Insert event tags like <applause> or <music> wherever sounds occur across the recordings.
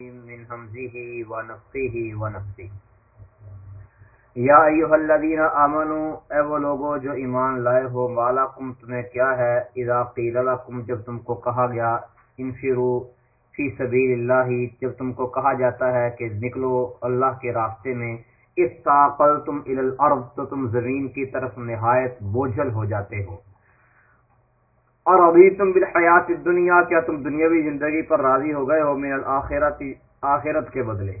من حمزه ونفسه ونفسه یا ایوہ الذین آمنوا اے وہ لوگو جو ایمان لائے ہو مالکم تمہیں کیا ہے؟ اذا قیل لکم، جب تم کو کہا گیا، انفرو فی سبیل اللہ، جب تم کو کہا جاتا ہے کہ نکلو اللہ کے راستے میں استاقلتم الی الارض، تو تم زمین کی طرف نہایت بوجھل ہو جاتے ہو۔ اور ابھی تم بالحیات دنیا کیا تم دنیاوی زندگی پر راضی ہو گئے ہو من الاخرت، آخرت کے بدلے؟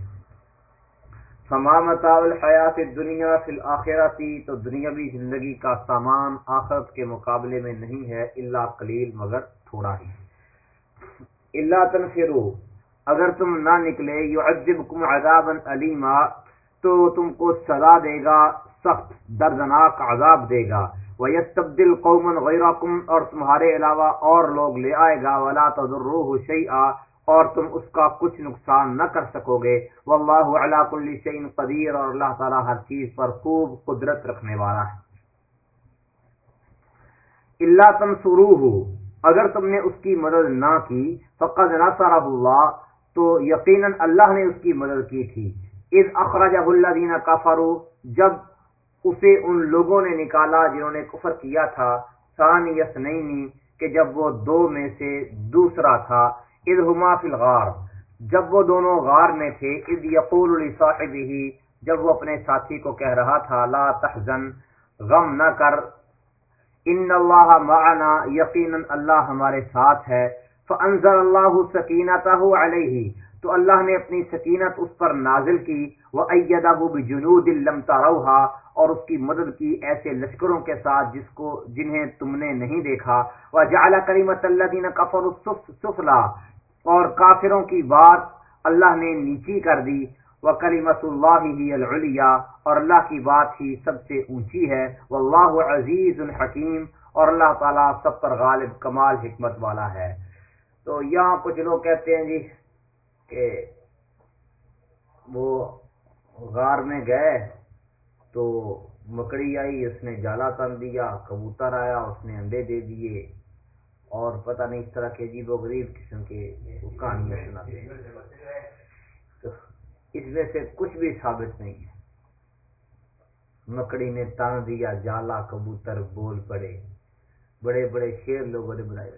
فما متاع الحیات الدنیا فی الاخرت، تو دنیاوی زندگی کا سامان آخرت کے مقابلے میں نہیں ہے، الا قلیل مگر تھوڑا ہی۔ الا تنفروا اگر تم نہ نکلے، یعذبکم عذابا علیما تو تم کو سزا دے گا، سخت دردناک عذاب دے گا۔ وَيَسْتَبْدِلْ قَوْمًا غَيْرَكُمْ اور تمہارے علاوہ اور لوگ لے آئے گا، وَلَا تَضُرُّوهُ شَيْئًا اور تم اس کا کچھ نقصان نہ کر سکو گے۔ واللہ علی کل شیء قدیر اور اللہ تعالی ہر چیز پر خوب قدرت رکھنے والا ہے۔ الا تنصروه، اگر تم نے اس کی مدد نہ کی، فقد نصرہ اللہ تو یقینا اللہ نے اس کی مدد کی تھی۔ اذ اخرجہ الذین کفروا جب اسے ان لوگوں نے نکالا جنہوں نے کفر کیا تھا۔ ثانی یسنینی کہ جب وہ دو میں سے دوسرا تھا۔ اذ ہما فی الغار، جب وہ دونوں غار میں تھے۔ اذ یقول لصاحبہ، جب وہ اپنے ساتھی کو کہہ رہا تھا، لا تحزن، غم نہ کر۔ ان اللہ معنا، یقینا اللہ ہمارے ساتھ ہے۔ فانزل اللہ سکینتہ علیہ تو اللہ نے اپنی سکینت اس پر نازل کی۔ وہ ایدہ بجنود لم تروہا اور اس کی مدد کی ایسے لشکروں کے ساتھ جس کو جنہیں تم نے نہیں دیکھا۔ وہ جعل کریمت اللہ دین کفر سفلا اور کافروں کی بات اللہ نے نیچی کر دی۔ وہ کلیمت اللہ ہی العلیہ اور اللہ کی بات ہی سب سے اونچی ہے۔ واللہ عزیز الحکیم اور اللہ تعالیٰ سب پر غالب کمال حکمت والا ہے۔ تو یہاں کچھ لوگ کہتے ہیں جی کہ وہ غار میں گئے تو مکڑی آئی اس نے جالا تن دیا کبوتر آیا اس نے انڈے دے دیے اور پتہ نہیں اس طرح کے عجیب و غریب قسم کے کہانیاں سناتے ہیں۔ تو اس میں سے کچھ بھی ثابت نہیں ہے۔ مکڑی نے تان دیا جالا کبوتر بول پڑے بڑے بڑے شیر لوگوں نے بنائے۔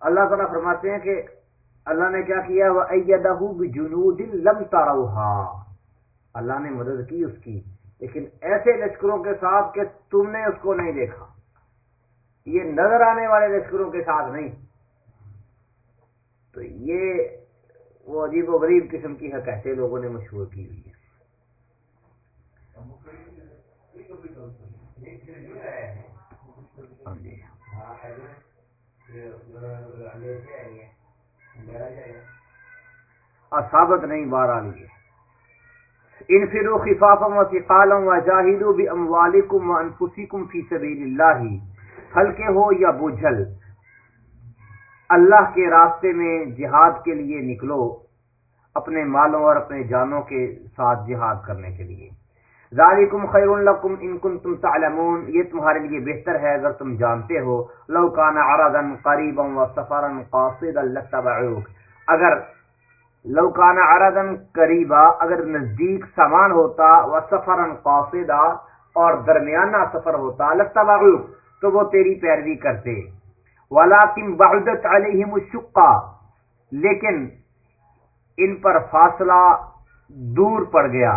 اللہ تعالیٰ فرماتے ہیں کہ اللہ نے کیا کیا؟ وہ جنود لم تاروہا اللہ نے مدد کی اس کی، لیکن ایسے لشکروں کے ساتھ کہ تم نے اس کو نہیں دیکھا۔ یہ نظر آنے والے لشکروں کے ساتھ نہیں۔ تو یہ وہ عجیب و غریب قسم کی حکایتیں لوگوں نے مشہور کی ہوئی ہے۔ ہاں جی۔ ثابت نہیں بار آ لیے انفرو خفافم و ثقالم و جاہدو باموالکم و انفسکم فی سبیل اللہ۔ ہلکے ہو یا بوجھل، اللہ کے راستے میں جہاد کے لیے نکلو، اپنے مالوں اور اپنے جانوں کے ساتھ جہاد کرنے کے لیے۔ ذالکم خیر لکم ان کنتم تعلمون، یہ تمہارے لیے بہتر ہے اگر تم جانتے ہو۔ لو کان عرضا قریبا و سفرا قاصدا لتبعوک اگر لو کان عرضا قریبا، اگر نزدیک سامان ہوتا و سفرا قاصدا اور درمیانہ سفر ہوتا لتبعوک تو وہ تیری پیروی کرتے۔ ولیکن بعدت علیہم الشقہ، لیکن ان پر فاصلہ دور پڑ گیا۔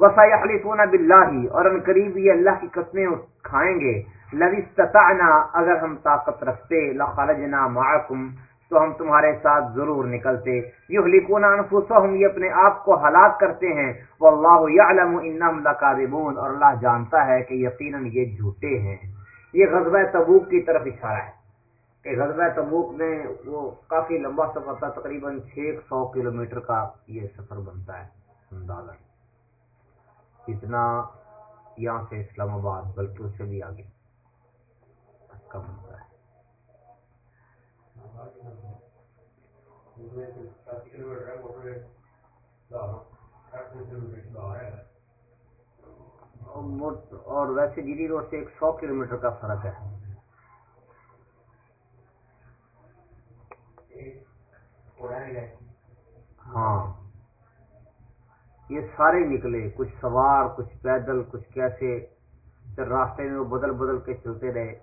وسیحلفون باللہ اور ان قریب یہ اللہ کی قسمیں کھائیں گے. لوی اگر ہم طاقت رکھتے، لخرجنا معکم تو ہم تمہارے ساتھ ضرور نکلتے. یہلکون انفسهم یہ اپنے آپ کو ہلاک کرتے ہیں. واللہ یعلم انہم لکاذبون اور اللہ جانتا ہے کہ یقینا یہ جھوٹے ہیں. یہ غزوہ تبوک کی طرف اشارہ ہے کہ غزوہ تبوک میں وہ کافی لمبا سفر تھا، تقریباً چھ سو کلومیٹر کا یہ سفر بنتا ہے. اندازہ اتنا یہاں سے اسلام آباد بلکہ اس سے بھی آگے۔ کا بنتا ہے اور ویسے گیری روڈ سے ایک سو کلو میٹر کا فرق ہے۔ ہاں۔ یہ سارے نکلے، کچھ سوار، کچھ پیدل، کچھ کیسے پھر راستے میں وہ بدل بدل کے چلتے رہے۔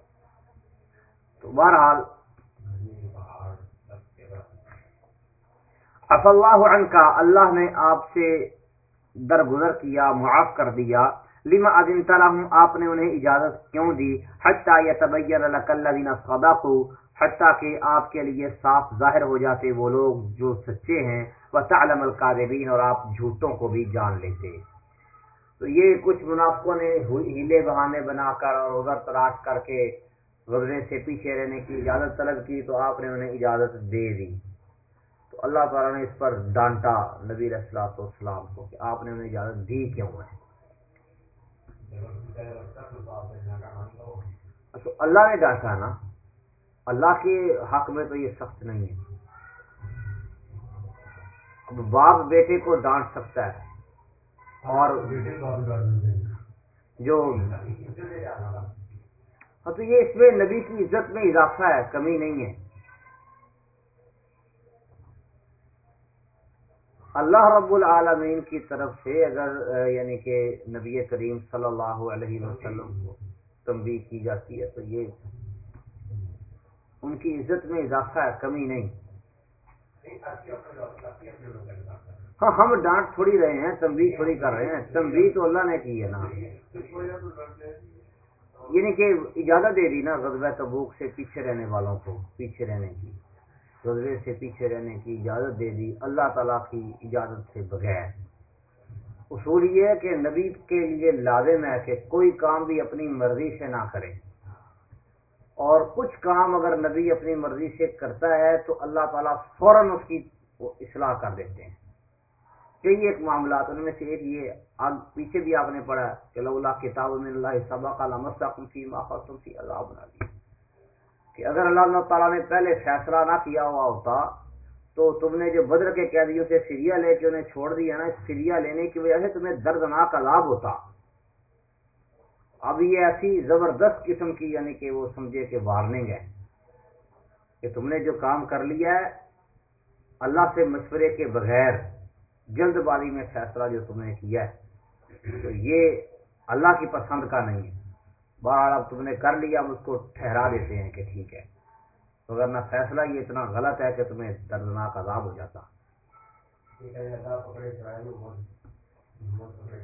تو بہرحال اف اللہ عنہ کا اللہ نے آپ سے درگزر کیا، معاف کر دیا۔ لما ادن ہوں آپ نے انہیں اجازت کیوں دی؟ حتیٰ یتبین لک الذین صدقوا حتیٰ کہ آپ کے لیے صاف ظاہر ہو جاتے وہ لوگ جو سچے ہیں وہ تعلم القاذبین اور آپ جھوٹوں کو بھی جان لیتے۔ تو یہ کچھ منافقوں نے ہیلے بہانے بنا کر اور ادھر تلاش کر کے غزے سے پیچھے رہنے کی اجازت طلب کی تو آپ نے انہیں اجازت دے دی۔ تو اللہ تعالیٰ نے اس پر ڈانٹا نبی رسلاۃ والسلام کو کہ آپ نے انہیں اجازت دی کیوں ہے؟ اللہ نے ڈانٹا نا۔ اللہ کے حق میں تو یہ سخت نہیں ہے۔ اب باپ بیٹے کو ڈانٹ سکتا ہے اور جو تو یہ اس میں نبی کی عزت میں اضافہ ہے، کمی نہیں ہے۔ اللہ رب العالمین کی طرف سے اگر یعنی کہ نبی کریم صلی اللہ علیہ وسلم کو تنبیہ کی جاتی ہے تو یہ ان کی عزت میں اضافہ ہے، کمی نہیں۔ ہاں ہم ڈانٹ تھوڑی رہے ہیں، تنبیہ تھوڑی کر رہے ہیں۔ تنبیہ تو اللہ نے کی ہے نا۔ یعنی کہ اجازت دے دی نا غزوہ تبوک سے پیچھے رہنے والوں کو، پیچھے رہنے کی۔ غزوے سے پیچھے رہنے کی اجازت دے دی، اللہ تعالیٰ کی اجازت سے بغیر۔ اصول یہ ہے کہ نبی کے لیے لازم ہے کہ کوئی کام بھی اپنی مرضی سے نہ کرے۔ اور کچھ کام اگر نبی اپنی مرضی سے کرتا ہے تو اللہ تعالیٰ فوراً اس کی اصلاح کر دیتے ہیں۔ کئی ایک معاملات ان میں سے ایک یہ آگ پیچھے بھی آپ نے پڑھا کہ اللہ کتاب میں اللہ سبا کا فی فی عذاب نہ کہ اگر اللہ تعالیٰ نے پہلے فیصلہ نہ کیا ہوا ہوتا تو تم نے جو بدر کے قیدیوں سے سریا لے کے انہیں چھوڑ دیا نا، اس سریا لینے کی وجہ سے تمہیں دردناک عذاب ہوتا۔ اب یہ ایسی زبردست قسم کی یعنی کہ وہ سمجھے کہ وارننگ ہے کہ تم نے جو کام کر لیا ہے، اللہ سے مشورے کے بغیر جلد بازی میں فیصلہ جو تم نے کیا ہے، تو یہ اللہ کی پسند کا نہیں ہے۔ بہرحال اب تم نے کر لیا ہم اس کو ٹھہرا دیتے ہیں کہ ٹھیک ہے۔ اگر نہ فیصلہ یہ اتنا غلط ہے کہ تمہیں دردناک عذاب ہو جاتا۔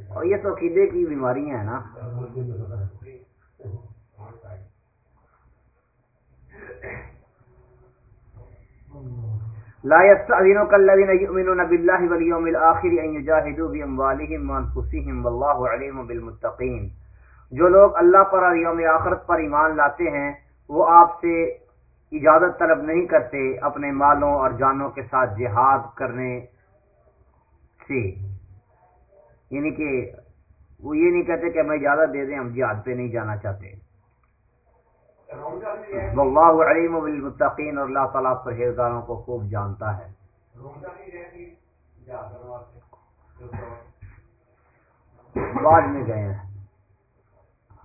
اور یہ تو عقیدے کی بیماریاں ہیں نا۔ لا يستأذنك الذين يؤمنون بالله واليوم الآخر أن يجاهدوا بأموالهم وأنفسهم والله عليم بالمتقين. جو لوگ اللہ پر اور یوم آخرت پر ایمان لاتے ہیں، وہ آپ سے اجازت طلب نہیں کرتے اپنے مالوں اور جانوں کے ساتھ جہاد کرنے سے۔ یعنی کہ وہ یہ نہیں کہتے کہ ہمیں اجازت دے دیں، ہم جہاد پہ نہیں جانا چاہتے۔ واللہ علیم بالمتقین اور اللہ تعالیٰ پرہیزگاروں کو خوب جانتا ہے۔ بعد میں گئے ہیں۔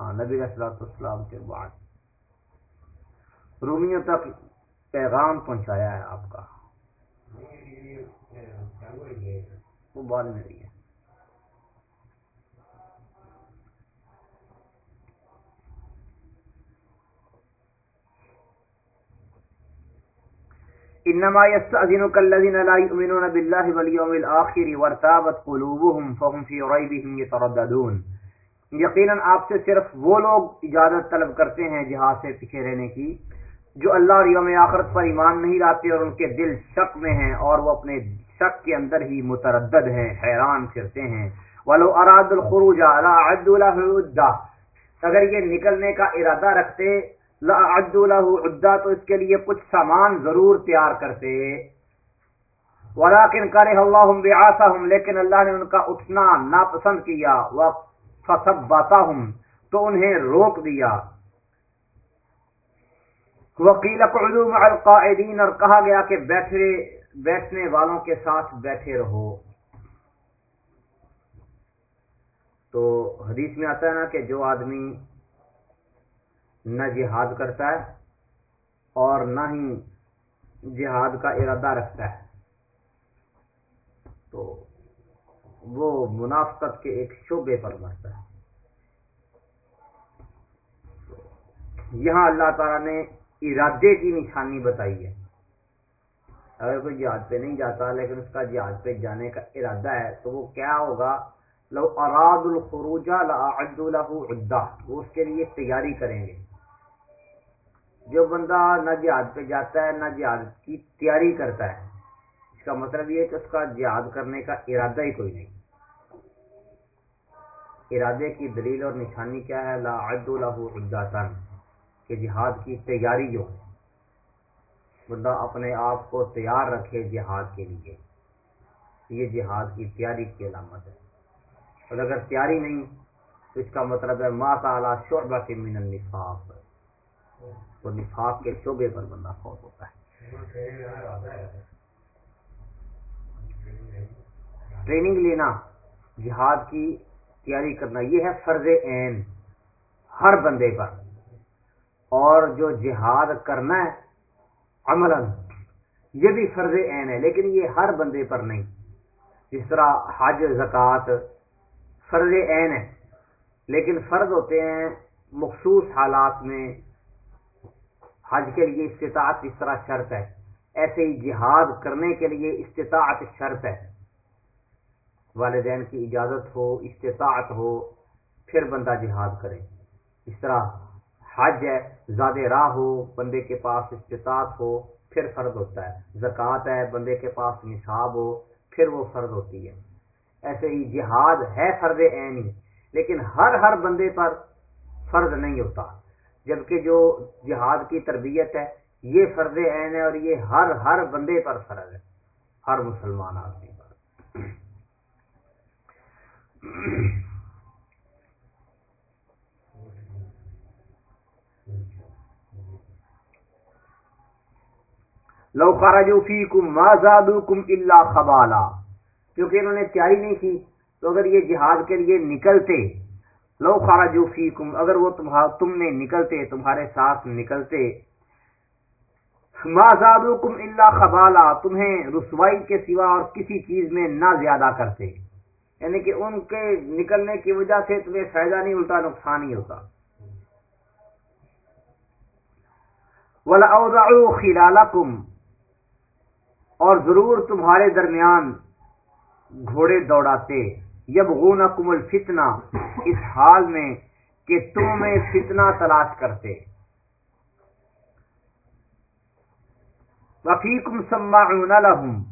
ہاں نبی رسلاۃ السلام کے بعد۔ رومیوں تک پیغام پہنچایا ہے آپ کا۔ وہ بعد میں رہی ہے انما يستأذنك الذين لا يؤمنون بالله واليوم الآخر وارتابت قلوبهم فهم في ريبهم يترددون یقیناً آپ سے صرف وہ لوگ اجازت طلب کرتے ہیں جہاز سے پیچھے رہنے کی، جو اللہ اور یوم آخرت پر ایمان نہیں لاتے اور ان کے دل شک میں ہیں اور وہ اپنے شک کے اندر ہی متردد ہیں، حیران پھرتے ہیں۔ ولو اراد الخروج على عد له اگر یہ نکلنے کا ارادہ رکھتے عدا تو اس کے لیے کچھ سامان ضرور تیار کرتے ولیکن کرے اللہ لیکن اللہ نے ان کا اٹھنا ناپسند کیا تو انہیں روک دیا۔ وکیل القاعدین، اور کہا گیا کہ بیٹھے، بیٹھنے والوں کے ساتھ بیٹھے رہو۔ تو حدیث میں آتا ہے نا کہ جو آدمی نہ جہاد کرتا ہے اور نہ ہی جہاد کا ارادہ رکھتا ہے۔ تو وہ منافقت کے ایک شعبے پر مرتا ہے۔ یہاں اللہ تعالیٰ نے ارادے کی نشانی بتائی ہے۔ اگر کوئی جہاد پہ نہیں جاتا لیکن اس کا جہاد پہ جانے کا ارادہ ہے تو وہ کیا ہوگا؟ لو اراد الخروجہ عدہ۔ وہ اس کے لیے تیاری کریں گے۔ جو بندہ نہ جہاد پہ جاتا ہے، نہ جہاد کی تیاری کرتا ہے، اس کا مطلب یہ ہے کہ اس کا جہاد کرنے کا ارادہ ہی کوئی نہیں۔ ارادے کی دلیل اور نشانی کیا ہے؟ لا عد عدہ کہ جہاد کی تیاری جو ہے، بندہ اپنے آپ کو تیار رکھے جہاد کے لیے۔ یہ جہاد کی تیاری کی علامت ہے۔ اور اگر تیاری نہیں، تو اس کا مطلب ہے ماتا شعبہ کے من النفاق۔ تو نفاق کے شعبے پر بندہ فوت ہوتا ہے۔ ٹریننگ لینا، جہاد کی تیاری کرنا، یہ ہے فرض عین ہر بندے پر۔ اور جو جہاد کرنا ہے عمل یہ بھی فرض عین ہے، لیکن یہ ہر بندے پر نہیں۔ جس طرح حج، زکوٰۃ فرض عین ہے، لیکن فرض ہوتے ہیں مخصوص حالات میں حج کے لیے استطاعت اس طرح شرط ہے۔ ایسے ہی جہاد کرنے کے لیے استطاعت شرط ہے۔ والدین کی اجازت ہو، استطاعت ہو، پھر بندہ جہاد کرے۔ اس طرح حج ہے، زیادہ راہ ہو، بندے کے پاس استطاعت ہو، پھر فرض ہوتا ہے۔ زکوٰۃ ہے، بندے کے پاس نصاب ہو، پھر وہ فرض ہوتی ہے۔ ایسے ہی جہاد ہے فرض عین ہی لیکن ہر ہر بندے پر فرض نہیں ہوتا۔ جبکہ جو جہاد کی تربیت ہے، یہ فرض عین ہے اور یہ ہر ہر بندے پر فرض ہے، ہر مسلمان آدمی پر۔ لو خارجو فی کم مازاد اللہ خبالا، کیونکہ انہوں نے تیاری نہیں کی، تو اگر یہ جہاد کے لیے نکلتے لو خارجو فی کم اگر وہ تم نے نکلتے، تمہارے ساتھ نکلتے مازاد کم اللہ خبالا، تمہیں رسوائی کے سوا اور کسی چیز میں نہ زیادہ کرتے۔ یعنی کہ ان کے نکلنے کی وجہ سے تمہیں فائدہ نہیں، الٹا نقصان ہی ہوتا۔ ولا اور ضرور تمہارے درمیان گھوڑے دوڑاتے۔ یب غون کمل فتنا اس حال میں کہ تم میں فتنا تلاش کرتے۔ وفیقم سما لہم،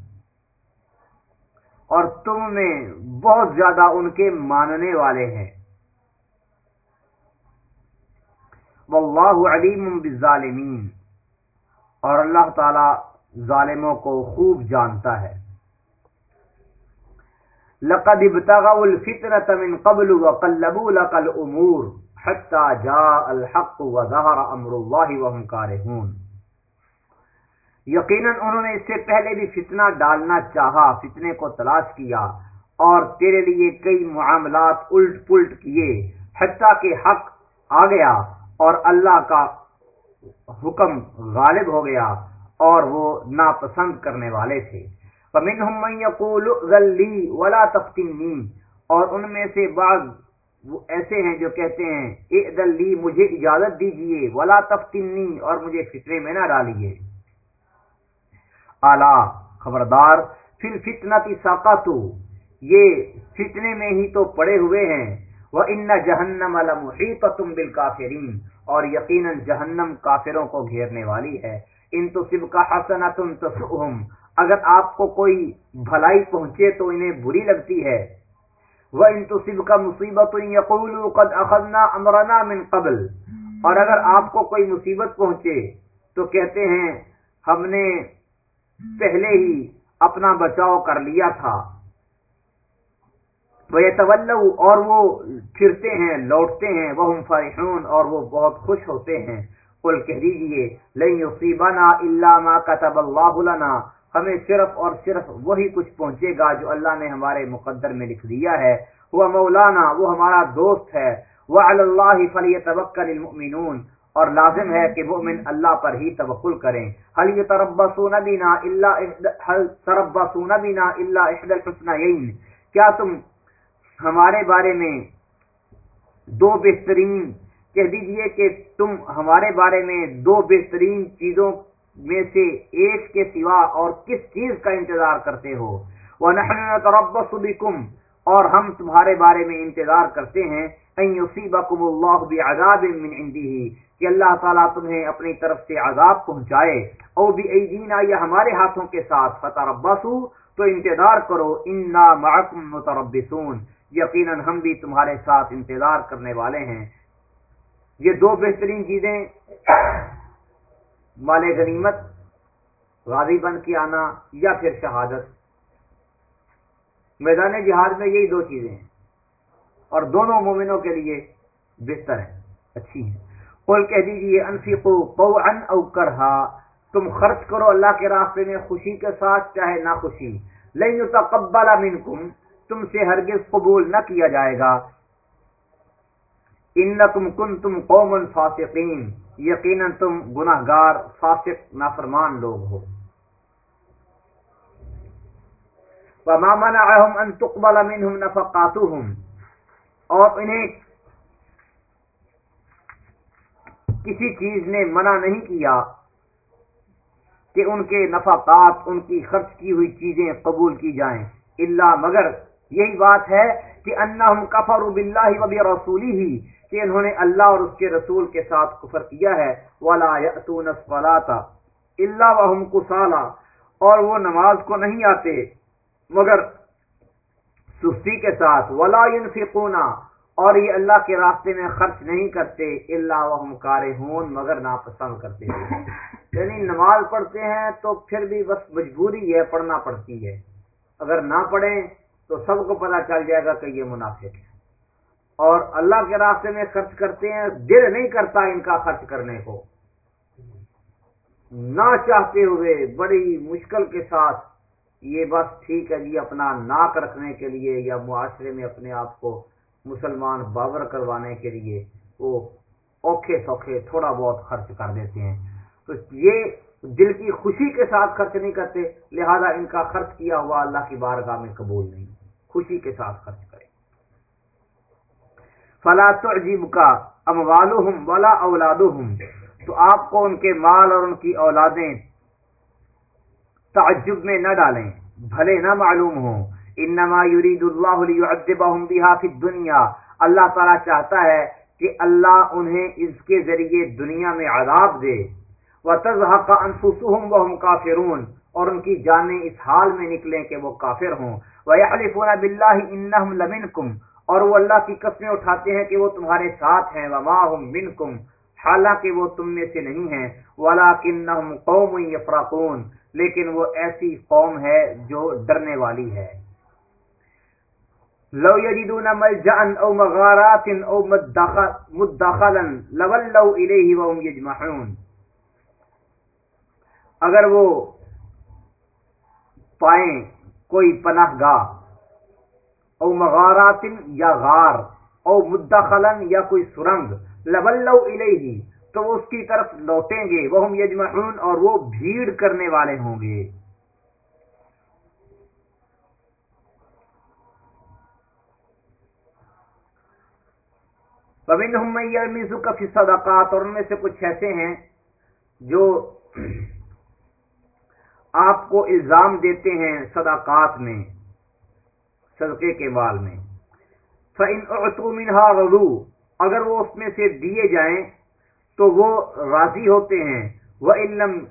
اور تم میں بہت زیادہ ان کے ماننے والے ہیں۔ واللہ علیم بالظالمین، اور اللہ تعالی ظالموں کو خوب جانتا ہے۔ لقد ابتغوا الفتنة من قبل وقلبوا لك الامور حتى جاء الحق وظهر امر الله وهم كارهون. یقینا انہوں نے اس سے پہلے بھی فتنہ ڈالنا چاہا، فتنے کو تلاش کیا اور تیرے لیے کئی معاملات الٹ پلٹ کیے حتیٰ کہ حق آ گیا اور اللہ کا حکم غالب ہو گیا اور وہ ناپسند کرنے والے تھے۔ ولا تفتنی اور ان میں سے بعض وہ ایسے ہیں جو کہتے ہیں لی، مجھے اجازت دیجیے، ولا تفتنی اور مجھے فطرے میں نہ ڈالیے۔ اعلی خبردار پھر فتنا کی ساقاتو یہ فتنے میں ہی تو پڑے ہوئے ہیں وہ ان جہنم المحیط بالکافرین، اور یقیناً جہنم کافروں کو گھیرنے والی ہے۔ ان تو سب کا اگر آپ کو کوئی بھلائی پہنچے تو انہیں بری لگتی ہے۔ وہ ان کا مصیبت قد اخذنا امرنا من قبل۔ اور اگر آپ کو کوئی مصیبت پہنچے تو کہتے ہیں، ہم نے پہلے ہی اپنا بچاؤ کر لیا تھا۔ وہ اور وہ پھرتے ہیں، لوٹتے ہیں۔ وہ فرحون، اور وہ بہت خوش ہوتے ہیں۔ قل کہہ دیجیے، لن یصیبنا الا ما كتب اللہ لنا۔ ہمیں صرف اور صرف وہی کچھ پہنچے گا جو اللہ نے ہمارے مقدر میں لکھ دیا ہے۔ وہ مولانا، وہ ہمارا دوست ہے۔ وعلى الله فليتوكل المؤمنون۔ اور لازم ہے کہ مومن اللہ پر ہی توکل کریں۔ حل یتربصون بنا الا حل تربصون بنا الا احد الحسنین کیا تم ہمارے بارے میں دو بہترین کہہ دیجیے کہ تم ہمارے بارے میں دو بہترین چیزوں میں سے ایک کے سوا اور کس چیز کا انتظار کرتے ہو؟ وَنَحْنُ نَتَرَبَّصُ بِكُمْ، اور ہم تمہارے بارے میں انتظار کرتے ہیں ان یصیبکم اللہ بعذاب من عنده، کہ اللہ تعالیٰ تمہیں اپنی طرف سے عذاب پہنچائے۔ او بھی ایدینا یا ہمارے ہاتھوں کے ساتھ فتربصو تو انتظار کرو انا معکم متربصون۔ یقیناً ہم بھی تمہارے ساتھ انتظار کرنے والے ہیں۔ یہ دو بہترین چیزیں مال غنیمت، غازی بن کے آنا یا پھر شہادت۔ میدان جہاد میں یہی دو چیزیں ہیں۔ اور دونوں مومنوں کے لیے بہتر ہے اچھی ہیں۔ قل کہہ دیجیے انفقو قوعا او کرہا۔ تم خرچ کرو اللہ کے راستے میں خوشی کے ساتھ، چاہے نہ خوشی لن یتقبل منکم، تم سے ہرگز قبول نہ کیا جائے گا۔ انکم کنتم قوم فاسقین۔ یقینا تم گناہ گار فاسق، نافرمان لوگ ہو۔ وما منعهم ان تقبل منهم نفقاتهم۔ اور انہیں کسی چیز نے منع نہیں کیا کہ ان کے نفقات، ان کی خرچ کی ہوئی چیزیں قبول کی جائیں۔ اللہ مگر یہی بات ہے کہ انہم کفروا باللہ و برسولی ہی کہ انہوں نے اللہ اور اس کے رسول کے ساتھ کفر کیا ہے، ولا یاتون الصلاۃ الا وهم کسالى اور وہ نماز کو نہیں آتے، مگر سستی کے ساتھ، ولا ينفقون۔ اور یہ اللہ کے راستے میں خرچ نہیں کرتے اللہ وهم کارہون مگر ناپسند کرتے ہیں۔ یعنی نماز پڑھتے ہیں تو پھر بھی بس مجبوری ہے، پڑھنا پڑتی ہے۔ اگر نہ پڑھیں تو سب کو پتا چل جائے گا کہ یہ منافق ہے اور اللہ کے راستے میں خرچ کرتے ہیں، دل نہیں کرتا ان کا خرچ کرنے کو۔ نہ چاہتے ہوئے بڑی مشکل کے ساتھ یہ بس ٹھیک ہے جی اپنا ناک رکھنے کے لیے یا معاشرے میں اپنے آپ کو مسلمان باور کروانے کے لیے وہ اوکھے سوکھے تھوڑا بہت خرچ کر دیتے ہیں۔ تو یہ دل کی خوشی کے ساتھ خرچ نہیں کرتے، لہذا ان کا خرچ کیا ہوا اللہ کی بارگاہ میں قبول نہیں۔ خوشی کے ساتھ خرچ کرے فلا تعجب کا اموالہم ولا اولادہم تو آپ کو ان کے مال اور ان کی اولادیں تعجب میں نہ ڈالیں، بھلے نہ معلوم ہوں۔ انما يريد الله ليعذبهم بها في الدنيا۔ اللہ تعالی چاہتا ہے کہ اللہ انہیں اس کے ذریعے دنیا میں عذاب دے۔ وتزهق انفسهم وهم كافرون اور ان کی جانیں اس حال میں نکلیں کہ وہ کافر ہوں۔ ويحلفون بالله انهم لمنكم اور وہ اللہ کی قسمیں اٹھاتے ہیں کہ وہ تمہارے ساتھ ہیں۔ وما هم منكم حالانکہ وہ تم میں سے نہیں ہیں۔ ولکنہم قوم یفرقون لیکن وہ ایسی قوم ہے جو ڈرنے والی ہے۔ لو یجدون ملجا او مغارات او مدخلا لولوا الیہ وهم یجمعون اگر وہ پائیں کوئی پناہ گاہ او مغارات یا غار، او مدخلا یا کوئی سرنگ لولوا الیہ تو وہ اس کی طرف لوٹیں گے وہ ہم یجمعون اور وہ بھیڑ کرنے والے ہوں گے۔ فی صدقات، اور ان میں سے کچھ ایسے ہیں جو آپ کو الزام دیتے ہیں صدقات میں، صدقے کے مال میں۔ اگر وہ اس میں سے دیے جائیں تو وہ راضی ہوتے ہیں۔ وہ علم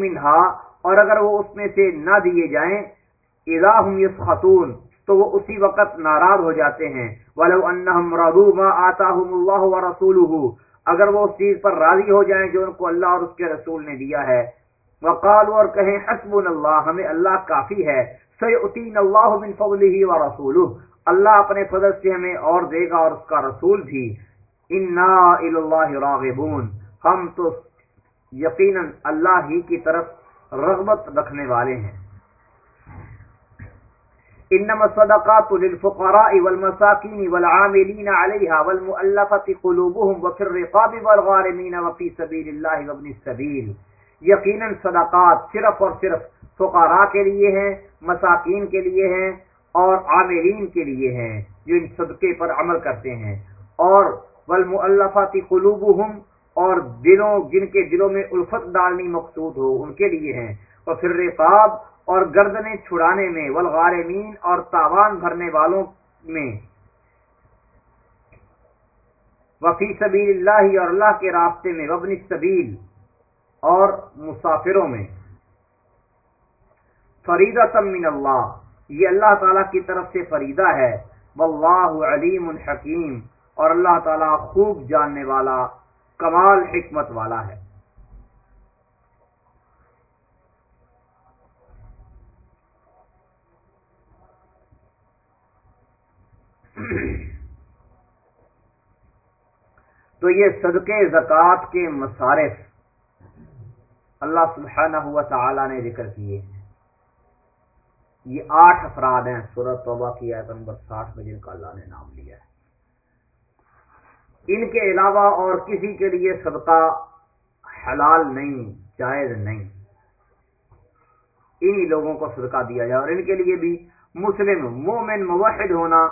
منہا اور اگر وہ اس میں سے نہ دیے جائیں، اذا ہم خاتون تو وہ اسی وقت ناراض ہو جاتے ہیں۔ ولو انہم رضو ما آتاہم اللہ ورسولہ اگر وہ اس چیز پر راضی ہو جائیں جو ان کو اللہ اور اس کے رسول نے دیا ہے۔ وقالوا اور کہیں، حسبنا اللہ، ہمیں اللہ کافی ہے سیؤتین اللہ من فضلہ ورسولہ اللہ اپنے فضل سے ہمیں اور دے گا اور اس کا رسول بھی۔ انا اللہ راغبون۔ ہم تو یقیناً اللہ ہی کی طرف رغبت رکھنے والے ہیں۔ انما الصدقات للفقراء والمساكين والعاملين عليها والمؤلفة قلوبهم وفي الرقاب والغارمين وفي سبيل الله وابن السبيل۔ یقینا صدقات صرف اور صرف فقراء کے لیے ہیں، مساکین کے لیے ہیں اور عاملین کے لیے ہیں جو ان صدقے پر عمل کرتے ہیں۔ اور والمؤلفات قلوبهم اور دلوں، جن کے دلوں میں الفت ڈالنی مقصود ہو، ان کے لیے ہیں۔ اور پھر رقاب اور گردنیں چھڑانے میں، والغارمین، اور تاوان بھرنے والوں میں۔ وفی سبیل اللہ، اور اللہ کے راستے میں وبن سبیل اور مسافروں میں۔ فریدہ من اللہ، یہ اللہ تعالی کی طرف سے فریدہ ہے۔ واللہ علیم الحکیم اور اللہ تعالی خوب جاننے والا، کمال حکمت والا ہے۔ تو یہ صدقے، زکوٰۃ کے مصارف اللہ سبحانہ ہوا تعالی نے ذکر کیے ہیں۔ یہ آٹھ افراد ہیں سورت توبہ کی آیت نمبر ساٹھ میں جن کا اللہ نے نام لیا ہے۔ ان کے علاوہ اور کسی کے لیے صدقہ حلال نہیں، جائز نہیں۔ انہی لوگوں کو صدقہ دیا جائے اور ان کے لیے بھی مسلم، مومن، موحد ہونا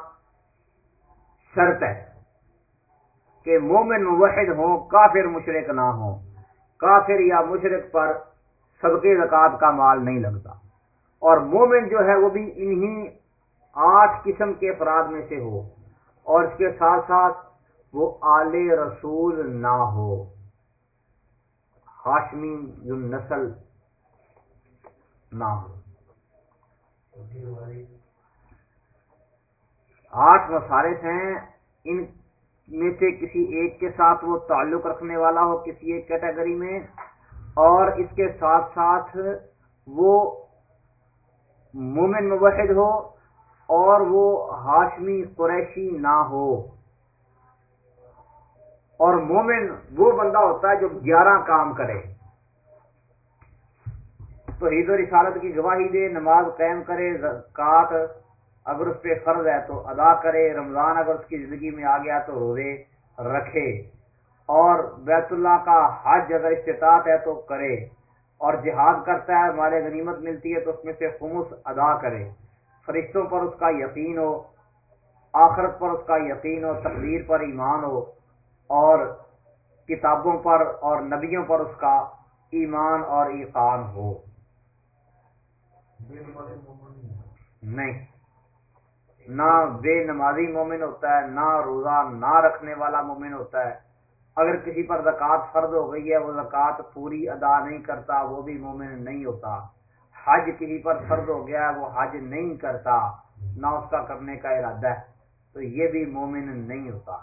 شرط ہے۔ کہ مومن، موحد ہوں، کافر مشرق نہ ہو کافر یا مشرق پر صدقے زکوٰۃ کا مال نہیں لگتا۔ اور مومن جو ہے وہ بھی انہی آٹھ قسم کے افراد میں سے ہو۔ اور اس کے ساتھ ساتھ وہ آل رسول نہ ہو۔ ہاشمی جو نسل نہ ہو۔ آٹھ مسارف ہیں۔ ان میں سے کسی ایک کے ساتھ وہ تعلق رکھنے والا ہو کسی ایک کیٹیگری میں، اور اس کے ساتھ ساتھ وہ مومن مبحد ہو اور وہ ہاشمی قریشی نہ ہو۔ اور مومن وہ بندہ ہوتا ہے جو گیارہ کام کرے۔ تو عید و رسالت کی گواہی دے، نماز قائم کرے زکات اگر اس پہ فرض ہے تو ادا کرے، رمضان اگر اس کی زندگی میں آ گیا تو روزے رکھے۔ اور بیت اللہ کا حج اگر استطاعت ہے تو کرے۔ اور جہاد کرتا ہے ہمارے غنیمت ملتی ہے تو اس میں سے خمس ادا کرے۔ فرشتوں پر اس کا یقین ہو، آخرت پر اس کا یقین ہو، تقدیر پر ایمان ہو۔ اور کتابوں پر اور نبیوں پر اس کا ایمان اور ایقان ہو۔ نہیں۔ نہ بے نمازی مومن ہوتا ہے، نہ روزہ، نہ رکھنے والا مومن ہوتا ہے۔ اگر کسی پر زکوٰۃ فرض ہو گئی ہے، وہ زکوٰۃ پوری ادا نہیں کرتا، وہ بھی مومن نہیں ہوتا۔ حج کسی پر فرض ہو گیا ہے، وہ حج نہیں کرتا، نہ اس کا کرنے کا ارادہ ہے۔ تو یہ بھی مومن نہیں ہوتا۔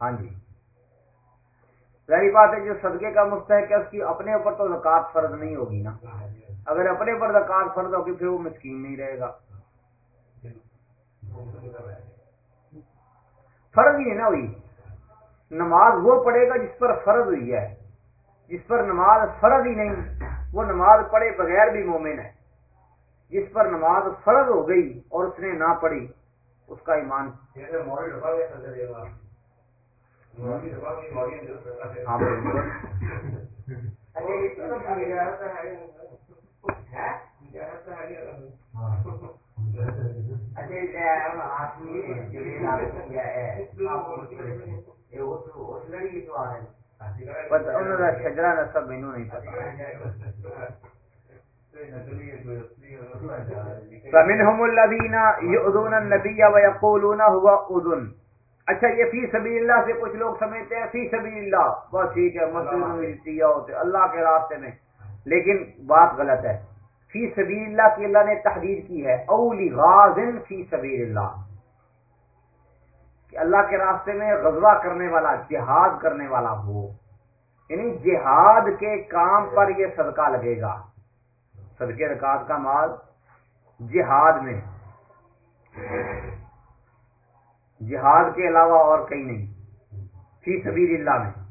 ہاں جی۔ ظاہری بات ہے جو صدقے کا مستحق ہے، اس کی اپنے اوپر تو زکوٰۃ فرض نہیں ہوگی نا۔ اگر اپنے اوپر زکوٰۃ فرض ہوگی، پھر وہ مسکین نہیں رہے گا۔ فرض ہی ہے نا ہوئی نماز وہ پڑھے گا جس پر فرض ہوئی ہے۔ جس پر نماز فرض ہی نہیں، وہ نماز پڑھے بغیر بھی مومن ہے۔ جس پر نماز فرض ہو گئی اور اس نے نہ پڑھی، اس کا ایمان۔ ہاں شجرا نسب مینو نہیں پتا فمنهم الذين يؤذون النبي ويقولون هو اذن اچھا یہ فی سبیل اللہ سے کچھ لوگ سمجھتے ہیں فی سبیل اللہ۔ بس ٹھیک ہے مسجد ہوتے اللہ کے راستے میں۔ لیکن بات غلط ہے۔ فی سبیل اللہ کی اللہ نے تحریر کی ہے اولی غازن فی سبیل اللہ۔ کہ اللہ کے راستے میں غزوہ کرنے والا جہاد کرنے والا ہو۔ یعنی جہاد کے کام پر یہ صدقہ لگے گا۔ صدقے رکعت کا مال جہاد میں۔ جہاد کے علاوہ اور کہیں نہیں۔ فی سبیل اللہ میں۔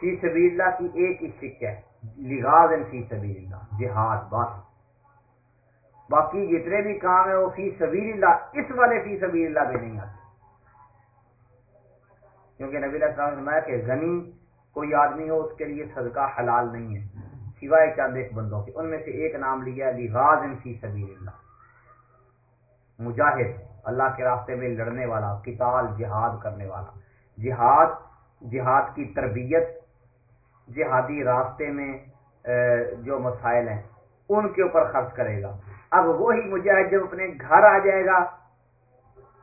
فی سبیل اللہ کی ایک ہی سکھ ہے؟ لغاز فی سبیل اللہ۔ جہاد، بس۔ باقی جتنے بھی کام ہیں وہ فی سبیل اللہ، اس والے فی سبیل اللہ بھی نہیں آتے۔ کیونکہ نبی علیہ السلام نے فرمایا کہ غنی کوئی آدمی ہو، اس کے لیے صدقہ حلال نہیں ہے۔ سوائے چند ایک بندوں کے۔ ان میں سے ایک نام لیا لغاز فی سبیل اللہ۔ مجاہد۔ اللہ کے راستے میں لڑنے والا، قتال، جہاد کرنے والا۔ جہاد جہاد کی تربیت، جہادی راستے میں جو مسائل ہیں، ان کے اوپر خرچ کرے گا۔ اب وہی مجاہد جب اپنے گھر آ جائے گا،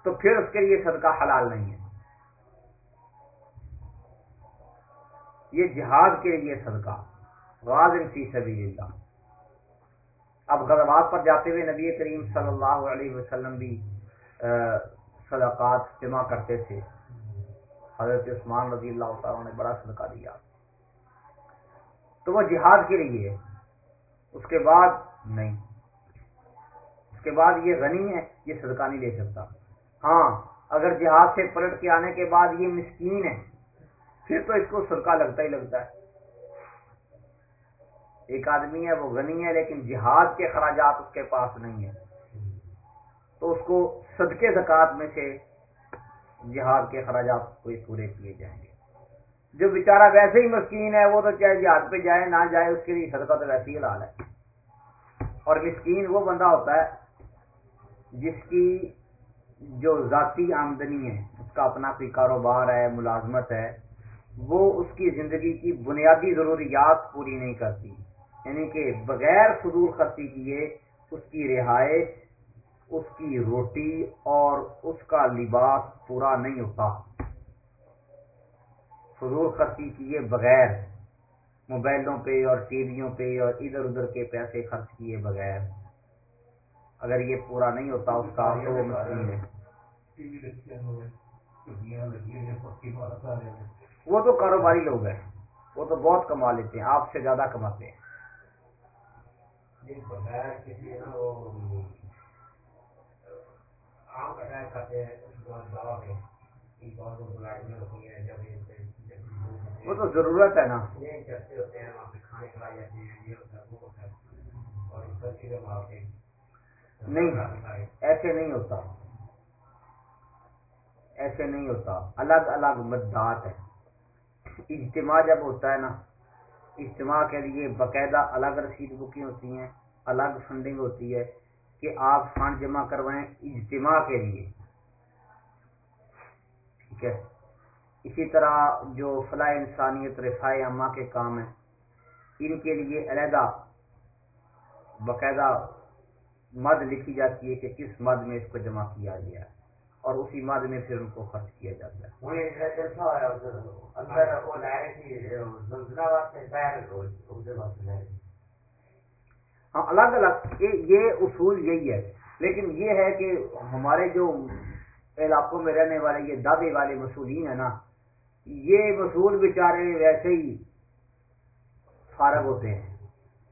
تو پھر اس کے لیے صدقہ حلال نہیں ہے۔ یہ جہاد کے لیے صدقہ، غازن فی سبیل اللہ اب غزوات پر جاتے ہوئے نبی کریم صلی اللہ علیہ وسلم بھی صدقات جمع کرتے تھے۔ حضرت عثمان رضی اللہ تعالیٰ نے بڑا صدقہ دیا۔ تو وہ جہاد کے لیے۔ اس کے بعد نہیں۔ اس کے بعد یہ غنی ہے، یہ صدقہ نہیں لے سکتا۔ ہاں اگر جہاد سے پلٹ کے آنے کے بعد یہ مسکین ہے، پھر تو اس کو صدقہ لگتا ہی لگتا ہے۔ ایک آدمی ہے، وہ غنی ہے، لیکن جہاد کے خراجات اس کے پاس نہیں ہے تو اس کو صدقے زکات میں سے جہاد کے خراجات کوئی پورے کیے جائیں گے۔ جو بیچارہ ویسے ہی مسکین ہے، وہ تو چاہے جہاد پہ جائے، نہ جائے، اس کے لیے صدقہ تو ویسے ہی حلال ہے۔ اور مسکین وہ بندہ ہوتا ہے جس کی جو ذاتی آمدنی ہے، اس کا اپنا کوئی کاروبار ہے، ملازمت ہے، وہ اس کی زندگی کی بنیادی ضروریات پوری نہیں کرتی۔ یعنی کہ بغیر فضول خرچی کیے اس کی رہائش اس کی روٹی اور اس کا لباس پورا نہیں ہوتا۔ فضول خرچی کیے بغیر موبائلوں پہ اور ٹی ویوں پہ اور ادھر ادھر کے پیسے خرچ کیے بغیر۔ اگر یہ پورا نہیں ہوتا اس کا تو وہ مسکین ہے۔ وہ تو کاروباری لوگ ہیں وہ تو بہت کما لیتے ہیں آپ سے زیادہ کماتے ہیں۔ وہ تو ضرورت ہے نا۔ نہیں ایسے نہیں ہوتا۔ ایسے نہیں ہوتا۔ الگ الگ مددات ہے اجتماع جب ہوتا ہے نا اجتماع کے لیے باقاعدہ الگ رسید بکنگ ہوتی ہیں الگ فنڈنگ ہوتی ہے۔ کہ آپ فنڈ جمع کروائیں اجتماع کے لیے۔ ٹھیک ہے؟ اسی طرح جو فلاح انسانیت رفاع عامہ کے کام ہیں، ان کے لیے علیحدہ باقاعدہ مد لکھی جاتی ہے کہ کس مد میں اس کو جمع کیا گیا ہے اور اسی مد میں پھر ان کو خرچ کیا جاتا ہے۔ ہاں، الگ الگ یہ اصول یہی ہے۔ لیکن یہ ہے کہ ہمارے جو علاقوں میں رہنے والے، یہ دادے والے مسولین ہیں نا، یہ مسول بیچارے ویسے ہی فارغ ہوتے ہیں۔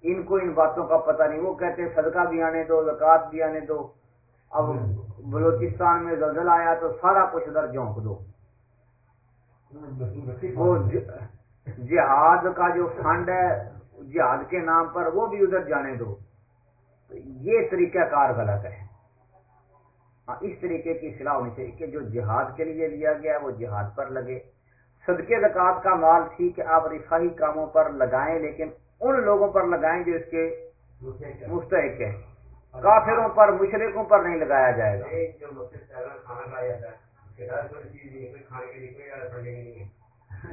ان کو ان باتوں کا پتہ نہیں، وہ کہتے ہیں صدقہ بھی آنے دو زکات بھی آنے دو۔ اب بلوچستان میں زلزلہ آیا تو سارا کچھ ادھر جھونک دو۔ وہ جہاد کا جو فنڈ ہے جہاد کے نام پر وہ بھی ادھر جانے دو۔ یہ طریقہ کار غلط ہے۔ ہاں اس طریقے کی صلاح ہونی چاہیے کہ جو جہاد کے لیے لیا گیا وہ جہاد پر لگے۔ صدقے زکات کا مال ٹھیک ہے آپ رفاہی کاموں پر لگائیں لیکن ان لوگوں پر لگائیں جو اس کے مستحق ہیں۔ کافروں پر مشرقوں پر نہیں لگایا جائے گا۔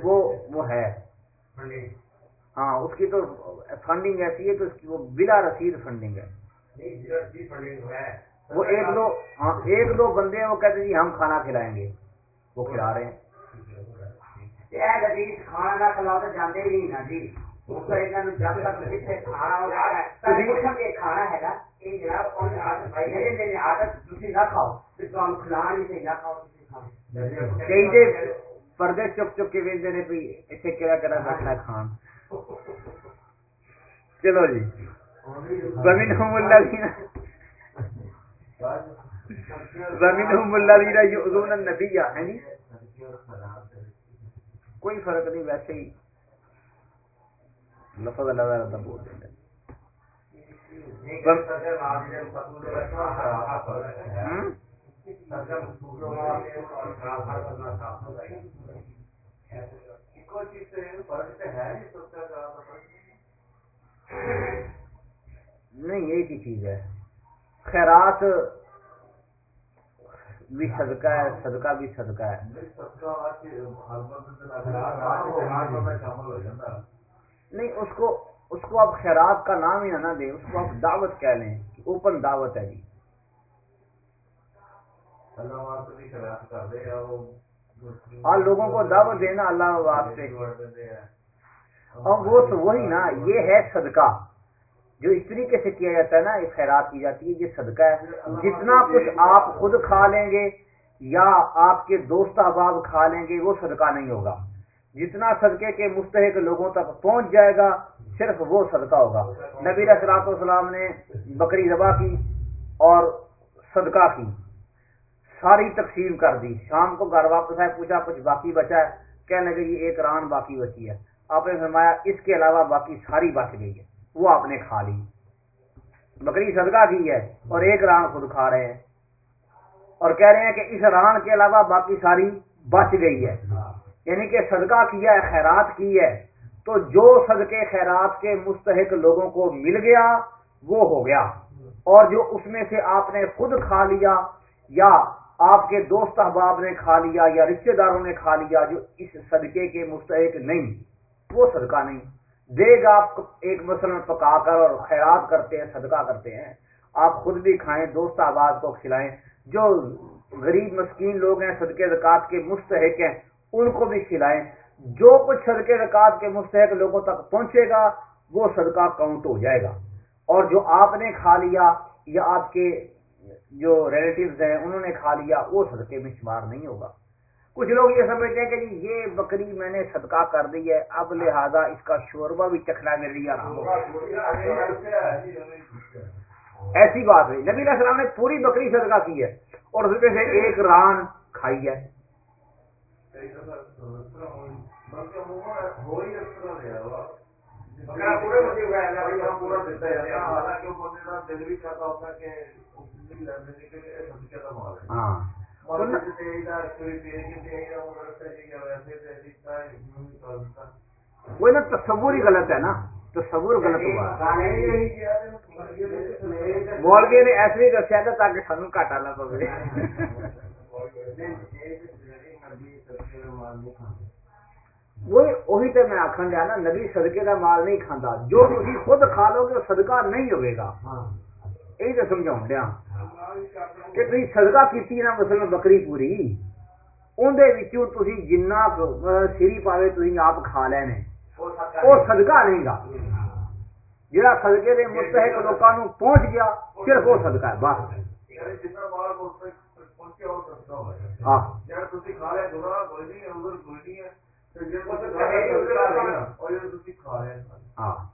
وہ وہ ہے۔ ہاں اس کی تو فنڈنگ ایسی ہے کہ اس کی وہ بلا رسید فنڈنگ ہے۔ وہ ایک دو ہاں ایک دو بندے ہیں وہ کہتے ہیں جی ہم کھانا کھلائیں گے۔ وہ کھلا رہے ہیں۔ کھانا کھلاؤ تو جانے ہی نہیں نا جی۔ کھانا ہے پردے چک چک کے ویچ نے بھی اتنے کہڑا کہڑا بیٹھنا کھان۔ چلو جی۔ زمین زمین ملا نبی کوئی فرق نہیں، ویسے ہی۔ لفظ اللہ تعالیٰ بول دیں نہیں، ایک ہی چیز ہے۔ خیرات بھی صدقہ ہے، صدقہ بھی صدقہ ہے۔ نہیں، اس کو اس کو آپ خیرات کا نام ہی نہ دیں، اس کو آپ دعوت کہہ لیں اوپن دعوت ہے جی۔ اللہ ہاں لوگوں کو دعوت دینا اللہ واسطے۔ اور وہ تو وہی نا، یہ ہے صدقہ۔ جو اس طریقے سے کیا جاتا ہے نا، یہ خیرات کی جاتی ہے، یہ صدقہ ہے۔ جتنا کچھ آپ خود کھا لیں گے یا آپ کے دوست احباب کھا لیں گے، وہ صدقہ نہیں ہوگا۔ جتنا صدقے کے مستحق لوگوں تک پہنچ جائے گا، صرف وہ صدقہ ہوگا۔ نبی رسلاط والسلام نے بکری ذبح کی اور صدقہ کی۔ ساری تقسیم کر دی۔ شام کو گھر واپس آئے، پوچھا، کچھ باقی بچا ہے؟ کہنے لگے، یہ ایک ران باقی بچی ہے۔ آپ نے فرمایا، اس کے علاوہ باقی ساری بچ گئی ہے۔ وہ آپ نے کھا لی۔ بکری صدقہ کی ہے اور ایک ران خود کھا رہے ہیں۔ اور کہہ رہے ہیں کہ اس ران کے علاوہ باقی ساری بچ گئی ہے۔ یعنی کہ صدقہ کیا ہے، خیرات کی ہے۔ تو جو صدقے خیرات کے مستحق لوگوں کو مل گیا، وہ ہو گیا۔ اور جو اس میں سے آپ نے خود کھا لیا یا آپ کے دوست احباب نے کھا لیا یا رشتہ داروں نے کھا لیا جو اس صدقے کے مستحق نہیں، وہ صدقہ نہیں۔ دیگ آپ ایک مثلاً پکا کر اور خیرات کرتے ہیں، صدقہ کرتے ہیں۔ آپ خود بھی کھائیں، دوست آباد کو کھلائیں۔ جو غریب مسکین لوگ ہیں، صدقے زکات کے مستحق ہیں، ان کو بھی کھلائیں۔ جو کچھ صدقے زکات کے مستحق لوگوں تک پہنچے گا، وہ صدقہ کاؤنٹ ہو جائے گا۔ اور جو آپ نے کھا لیا یا آپ کے جو ریلیٹیوز ہیں، انہوں نے کھا لیا، وہ صدقے میں شمار نہیں ہوگا۔ کچھ لوگ یہ سمجھتے ہیں کہ جی یہ بکری میں نے صدقہ کر دی ہے، اب لہذا اس کا شوربہ بھی چکھنا میرے لیے آرام ہوگا ایسی بات ہے نبی علیہ السلام نے پوری بکری صدقہ کی ہے اور اس میں سے ایک ران کھائی ہے۔ ہاں وہ نا تصور ہی غلط ہے نا۔ تصور غلط ہوا۔ مولوی نے ایسے ہی دسیا تھا تاکہ سانو گھاٹا نہ پوے۔ وہی تو میں آخر لیا نا نبی صدقے کا مال نہیں کھانا جو تھی خود کھا لو گے صدقہ نہیں ہوئے گا۔ یہی تو سمجھاؤ دیا۔ کہ تھی صدقہ کی نا مسلم بکری پوری اندر جنا سری پاوے تھی آپ کھا لینے وہ صدقہ نہیں گا۔ جہاں سدکے کے مستحق لوگوں پہنچ گیا، صرف وہ صدقہ ہے، بس۔ ہاں۔ ہاں۔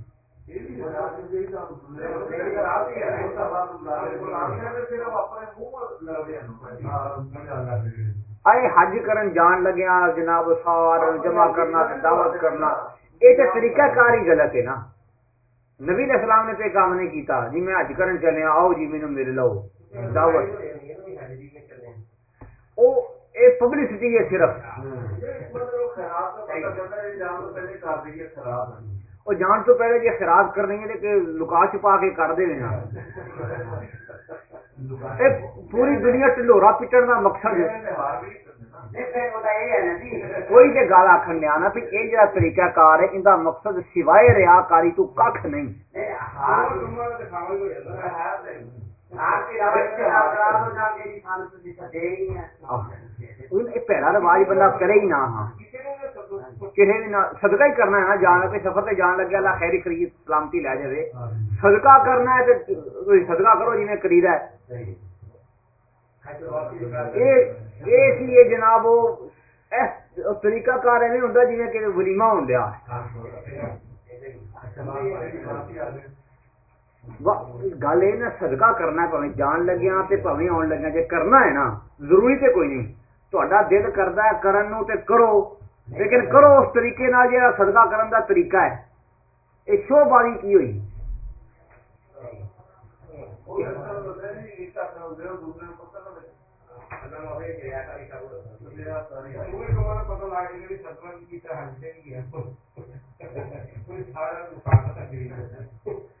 حج کرن جان لگیا جناب سوار جمع کرنا دعوت کرنا۔ یہ تو طریقہ کار ہی غلط ہے نا۔ نبی علیہ السلام نے تو کام نہیں کیتا جی میں حج کرن چلے آؤ جی مینو مل لو۔ دعوت۔ پبلسٹی ہے صرف۔ وہ جان تو پہلے جی خراب کر رہی ہے کہ لکا چھپا کے کر دے پوری دنیا ٹلورا پٹن کا مقصد کوئی جی گل آخر لیا نا بھی یہ جا طریقہ کار ہے ان کا مقصد سوائے ریا کاری تو کھ نہیں۔ اچھا پیڑا رواج بندہ کرے ہی نہ۔ صدقہ ہی کرنا ہے نا سفر جان لگے اللہ سلامتی لے جائے صدقہ کرنا ہے صدقہ کرو جنہیں ہے۔ جناب وہ طریقہ کار ایویں ہوندا جویں ولیمہ گل یہ سدکا کرنا پویں جان لگیا تے آن لگیا جی کرنا ہے نا، ضروری تے کوئی نہیں، تہاڈا دل کرتا ہے کرن تے کرو، لیکن کرو اس طریقے نال جڑا صدقہ کرن دا طریقہ ہے، اے شو بازی کی ہوئی؟ پتہ <laughs>